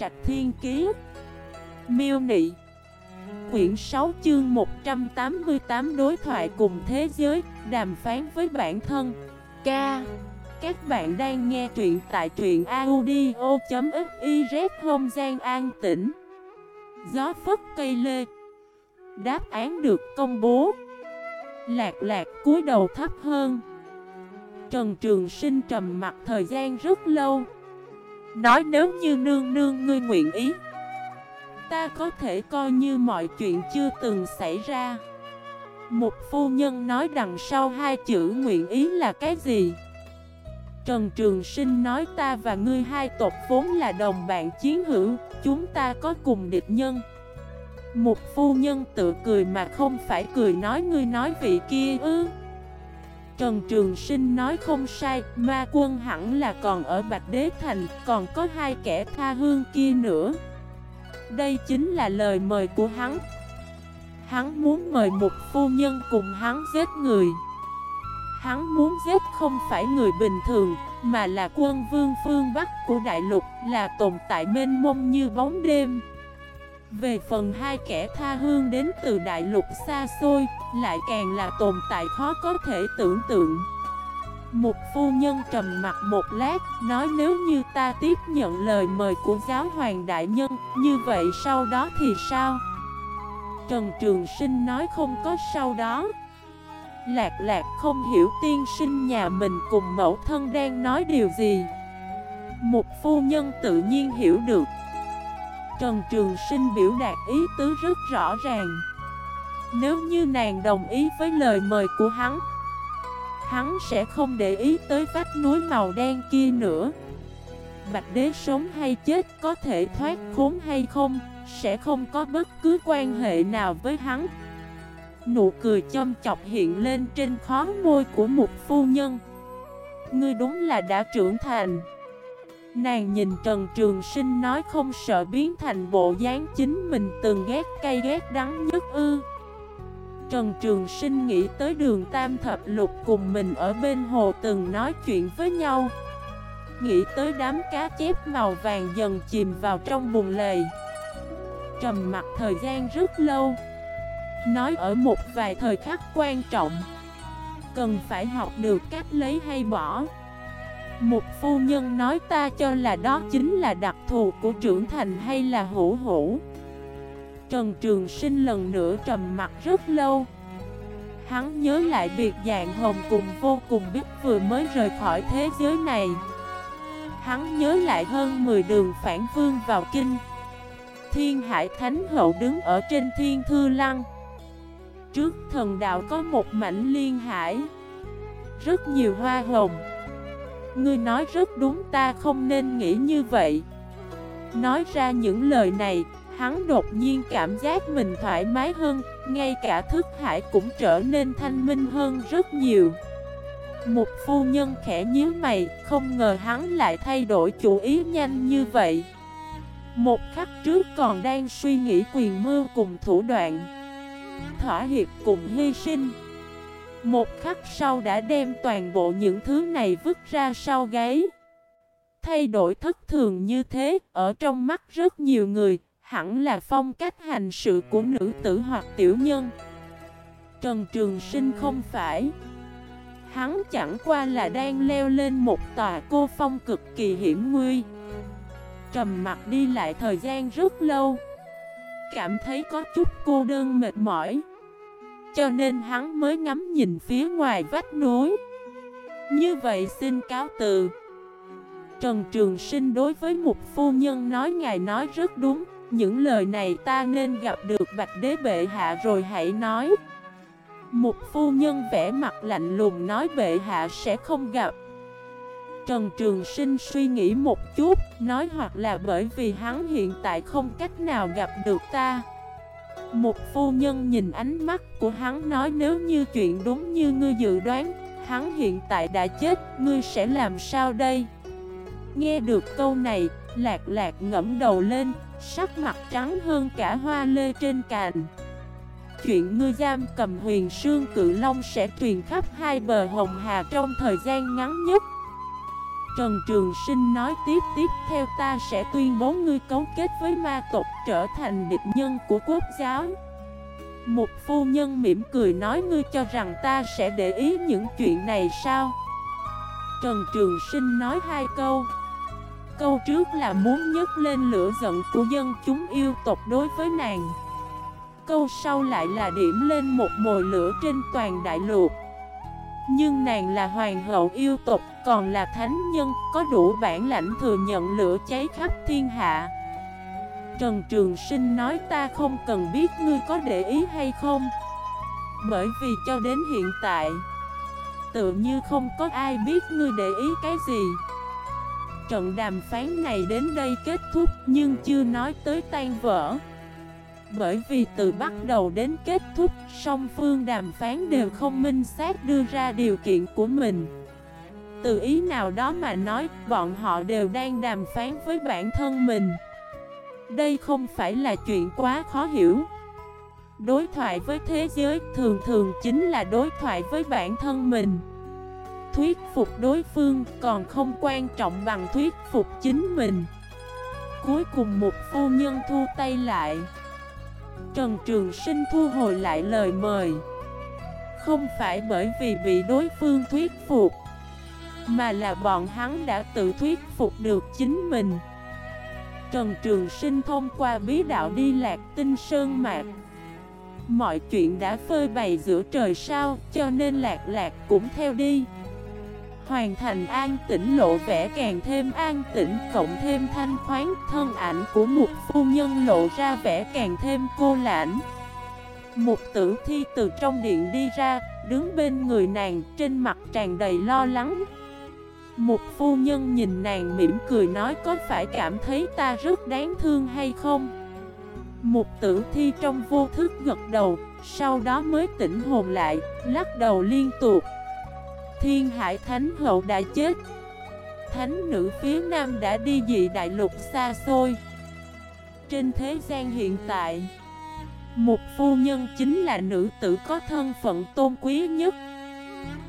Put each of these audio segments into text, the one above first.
Trạch Thiên Kiế Miêu Nị. Quyển 6 chương 188 đối thoại cùng thế giới, đàm phán với bản thân. Ca. Các bạn đang nghe truyện tại truyện audio.xyz không gian an tĩnh. Gió phất cây lê. Đáp án được công bố. Lạc lạc cúi đầu thấp hơn. Trần Trường Sinh trầm mặt thời gian rất lâu. Nói nếu như nương nương ngươi nguyện ý, Ta có thể coi như mọi chuyện chưa từng xảy ra. Một phu nhân nói đằng sau hai chữ nguyện ý là cái gì? Trần Trường Sinh nói ta và ngươi hai tộc vốn là đồng bạn chiến hữu, Chúng ta có cùng địch nhân. Một phu nhân tự cười mà không phải cười nói ngươi nói vị kia ư? Trần Trường Sinh nói không sai, ma quân hẳn là còn ở Bạch Đế Thành, còn có hai kẻ tha hương kia nữa. Đây chính là lời mời của hắn. Hắn muốn mời một phu nhân cùng hắn giết người. Hắn muốn giết không phải người bình thường, mà là quân vương phương Bắc của đại lục, là tồn tại mênh mông như bóng đêm. Về phần hai kẻ tha hương đến từ đại lục xa xôi, lại càng là tồn tại khó có thể tưởng tượng. Một phu nhân trầm mặt một lát, nói nếu như ta tiếp nhận lời mời của giáo hoàng đại nhân, như vậy sau đó thì sao? Trần Trường Sinh nói không có sau đó. Lạc lạc không hiểu tiên sinh nhà mình cùng mẫu thân đang nói điều gì. Một phu nhân tự nhiên hiểu được. Trần Trường Sinh biểu đạt ý tứ rất rõ ràng. Nếu như nàng đồng ý với lời mời của hắn Hắn sẽ không để ý tới vách núi màu đen kia nữa. Bạch đế sống hay chết có thể thoát khốn hay không, Sẽ không có bất cứ quan hệ nào với hắn. Nụ cười châm chọc hiện lên trên khó môi của một phu nhân. Ngươi đúng là đã trưởng thành. Nàng nhìn Trần Trường Sinh nói không sợ biến thành bộ dáng chính mình từng ghét cay ghét đắng nhất ư. Trần Trường Sinh nghĩ tới đường Tam Thập Lục cùng mình ở bên hồ từng nói chuyện với nhau. Nghĩ tới đám cá chép màu vàng dần chìm vào trong bùn lầy. Trầm mặt thời gian rất lâu. Nói ở một vài thời khắc quan trọng. Cần phải học được cách lấy hay bỏ một phu nhân nói ta cho là đó chính là đặc thù của trưởng thành hay là hữu hữu. Trần Trường Sinh lần nữa trầm mặt rất lâu. Hắn nhớ lại việc dạng hồng cùng vô cùng biết vừa mới rời khỏi thế giới này. Hắn nhớ lại hơn 10 đường phản vương vào kinh. Thiên Hải Thánh Hậu đứng ở trên thiên thư lăng. Trước thần đạo có một mảnh liên hải. Rất nhiều hoa hồng. Ngươi nói rất đúng, ta không nên nghĩ như vậy. Nói ra những lời này, Hắn đột nhiên cảm giác mình thoải mái hơn, Ngay cả thức hải cũng trở nên thanh minh hơn rất nhiều. Một phu nhân khẽ nhíu mày, Không ngờ hắn lại thay đổi chủ ý nhanh như vậy. Một khắc trước còn đang suy nghĩ quyền mưu cùng thủ đoạn. Thỏa hiệp cùng hy sinh một khắc sau đã đem toàn bộ những thứ này vứt ra sau gáy. Thay đổi thất thường như thế, ở trong mắt rất nhiều người, hẳn là phong cách hành sự của nữ tử hoặc tiểu nhân. Trần Trường Sinh không phải. Hắn chẳng qua là đang leo lên một tòa cô phong cực kỳ hiểm nguy. Trầm mặt đi lại thời gian rất lâu. Cảm thấy có chút cô đơn mệt mỏi. Cho nên hắn mới ngắm nhìn phía ngoài vách núi. Như vậy xin cáo từ. Trần Trường Sinh đối với một phu nhân nói ngài nói rất đúng. Những lời này ta nên gặp được Bạch Đế Bệ Hạ rồi hãy nói. Một phu nhân vẽ mặt lạnh lùng nói Bệ Hạ sẽ không gặp. Trần Trường Sinh suy nghĩ một chút, Nói hoặc là bởi vì hắn hiện tại không cách nào gặp được ta một phu nhân nhìn ánh mắt của hắn nói nếu như chuyện đúng như ngươi dự đoán Hắn hiện tại đã chết, ngươi sẽ làm sao đây? Nghe được câu này, lạc lạc ngẫm đầu lên, sắc mặt trắng hơn cả hoa lê trên cành Chuyện ngươi giam cầm huyền sương cự long sẽ truyền khắp hai bờ hồng hà trong thời gian ngắn nhất Trần Trường Sinh nói tiếp tiếp theo ta sẽ tuyên bố ngươi cấu kết với ma tộc trở thành địch nhân của quốc giáo. Một phu nhân mỉm cười nói ngươi cho rằng ta sẽ để ý những chuyện này sao? Trần Trường Sinh nói hai câu. Câu trước là muốn nhấc lên lửa giận của dân chúng yêu tộc đối với nàng. Câu sau lại là điểm lên một mồi lửa trên toàn đại lục. Nhưng nàng là hoàng hậu yêu tộc, Còn là thánh nhân, Có đủ bản lãnh thừa nhận lửa cháy khắp thiên hạ. Trần Trường Sinh nói, ta không cần biết ngươi có để ý hay không, Bởi vì cho đến hiện tại, Tự như không có ai biết ngươi để ý cái gì. Trận đàm phán này đến đây kết thúc, nhưng chưa nói tới tan vỡ. Bởi vì từ bắt đầu đến kết thúc, Song phương đàm phán đều không minh xác đưa ra điều kiện của mình. Từ ý nào đó mà nói, Bọn họ đều đang đàm phán với bản thân mình. Đây không phải là chuyện quá khó hiểu. Đối thoại với thế giới thường thường chính là đối thoại với bản thân mình. Thuyết phục đối phương còn không quan trọng bằng thuyết phục chính mình. Cuối cùng một phu nhân thu tay lại. Trần Trường Sinh thu hồi lại lời mời. Không phải bởi vì bị đối phương thuyết phục, Mà là bọn hắn đã tự thuyết phục được chính mình. Trần Trường Sinh thông qua bí đạo đi lạc tinh sơn mạc. Mọi chuyện đã phơi bày giữa trời sao, Cho nên lạc lạc cũng theo đi. Hoàn thành an tĩnh lộ vẻ càng thêm an tĩnh, Cộng thêm thanh khoáng thân ảnh của một phu nhân lộ ra vẻ càng thêm cô lãnh. Một tử thi từ trong điện đi ra, Đứng bên người nàng, trên mặt tràn đầy lo lắng. Một phu nhân nhìn nàng mỉm cười nói, có phải cảm thấy ta rất đáng thương hay không? Một tử thi trong vô thức gật đầu, Sau đó mới tỉnh hồn lại, Lắc đầu liên tục. Thiên Hải Thánh Hậu đã chết. Thánh nữ phía Nam đã đi dị đại lục xa xôi. Trên thế gian hiện tại, Một phu nhân chính là nữ tử có thân phận tôn quý nhất.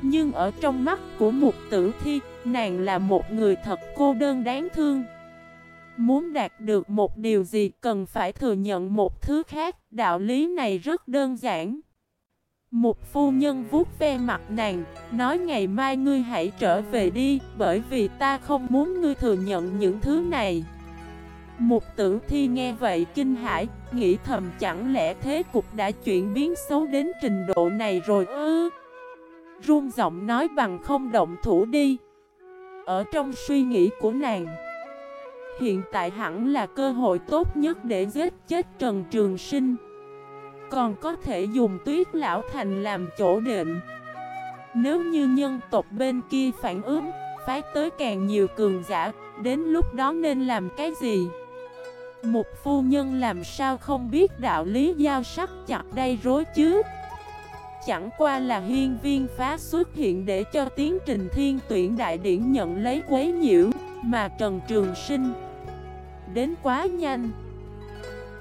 Nhưng ở trong mắt của một tử thi, Nàng là một người thật cô đơn đáng thương. Muốn đạt được một điều gì cần phải thừa nhận một thứ khác, Đạo lý này rất đơn giản một phu nhân vuốt ve mặt nàng, nói ngày mai ngươi hãy trở về đi, bởi vì ta không muốn ngươi thừa nhận những thứ này. Một tử thi nghe vậy kinh hãi, nghĩ thầm chẳng lẽ thế cục đã chuyển biến xấu đến trình độ này rồi ư? run giọng nói bằng không động thủ đi. Ở trong suy nghĩ của nàng, hiện tại hẳn là cơ hội tốt nhất để giết chết Trần Trường Sinh. Còn có thể dùng tuyết lão thành làm chỗ định Nếu như nhân tộc bên kia phản ứng Phái tới càng nhiều cường giả, Đến lúc đó nên làm cái gì? Một phu nhân làm sao không biết đạo lý giao sắc chặt đây rối chứ? Chẳng qua là hiên viên phá xuất hiện để cho tiến trình thiên tuyển đại điển nhận lấy quấy nhiễu Mà Trần Trường Sinh. Đến quá nhanh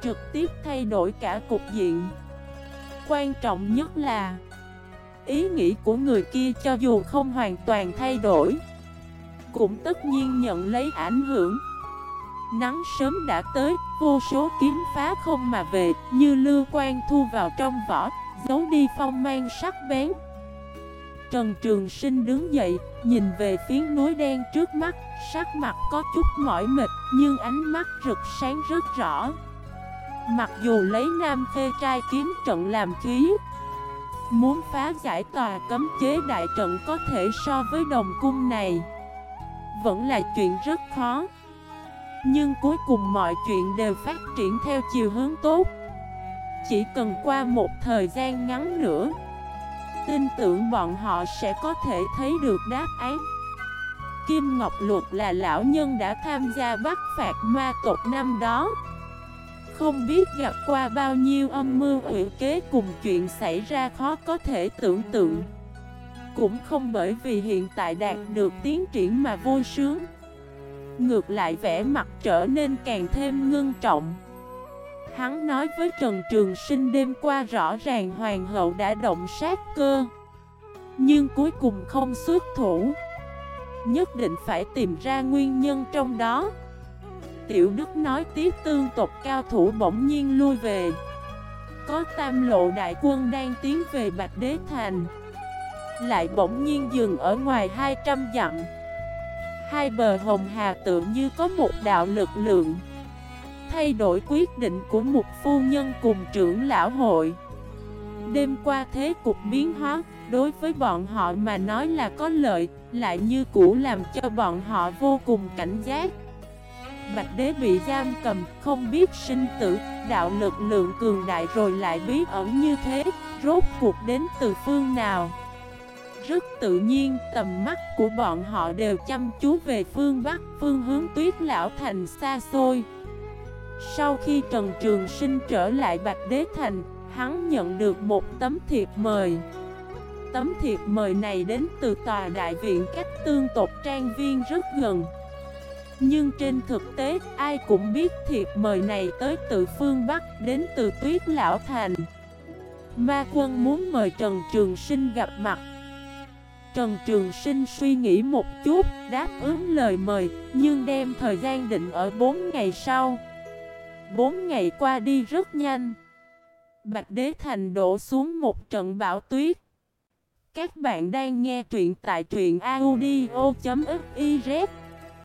trực tiếp thay đổi cả cục diện. Quan trọng nhất là Ý nghĩ của người kia cho dù không hoàn toàn thay đổi Cũng tất nhiên nhận lấy ảnh hưởng. Nắng sớm đã tới, vô số kiếm phá không mà về Như lưu quan thu vào trong vỏ, giấu đi phong mang sắc bén. Trần Trường Sinh đứng dậy, nhìn về phía núi đen trước mắt Sắc mặt có chút mỏi mệt, nhưng ánh mắt rực sáng rất rõ. Mặc dù lấy nam khê trai kiếm trận làm khí Muốn phá giải tòa cấm chế đại trận có thể so với đồng cung này Vẫn là chuyện rất khó. Nhưng cuối cùng mọi chuyện đều phát triển theo chiều hướng tốt. Chỉ cần qua một thời gian ngắn nữa, Tin tưởng bọn họ sẽ có thể thấy được đáp án. Kim Ngọc Luật là lão nhân đã tham gia bắt phạt ma tộc năm đó không biết gặp qua bao nhiêu âm mưu ủy kế cùng chuyện xảy ra khó có thể tưởng tượng. Cũng không bởi vì hiện tại đạt được tiến triển mà vui sướng. Ngược lại vẻ mặt trở nên càng thêm ngưng trọng. Hắn nói với Trần Trường Sinh đêm qua rõ ràng Hoàng hậu đã động sát cơ. Nhưng cuối cùng không xuất thủ. Nhất định phải tìm ra nguyên nhân trong đó. Tiểu Đức nói tiếp tương tộc cao thủ bỗng nhiên lui về. Có tam lộ đại quân đang tiến về Bạch Đế Thành. Lại bỗng nhiên dừng ở ngoài 200 dặm. Hai bờ hồng hà tự như có một đạo lực lượng. Thay đổi quyết định của một phu nhân cùng trưởng lão hội. Đêm qua thế cục biến hóa, Đối với bọn họ mà nói là có lợi, Lại như cũ làm cho bọn họ vô cùng cảnh giác. Bạch đế bị giam cầm Không biết sinh tử, Đạo lực lượng cường đại rồi lại bí ẩn như thế, Rốt cuộc đến từ phương nào? Rất tự nhiên, tầm mắt của bọn họ đều chăm chú về phương Bắc, Phương hướng tuyết lão thành xa xôi. Sau khi Trần Trường Sinh trở lại Bạch Đế Thành, Hắn nhận được một tấm thiệp mời. Tấm thiệp mời này đến từ tòa đại viện cách tương tộc trang viên rất gần. Nhưng trên thực tế ai cũng biết thiệp mời này tới từ phương Bắc đến từ tuyết lão thành Ma quân muốn mời Trần Trường Sinh gặp mặt Trần Trường Sinh suy nghĩ một chút, đáp ứng lời mời, nhưng đem thời gian định ở 4 ngày sau. 4 ngày qua đi rất nhanh. Bạch Đế Thành đổ xuống một trận bão tuyết. Các bạn đang nghe truyện tại truyện audio.fif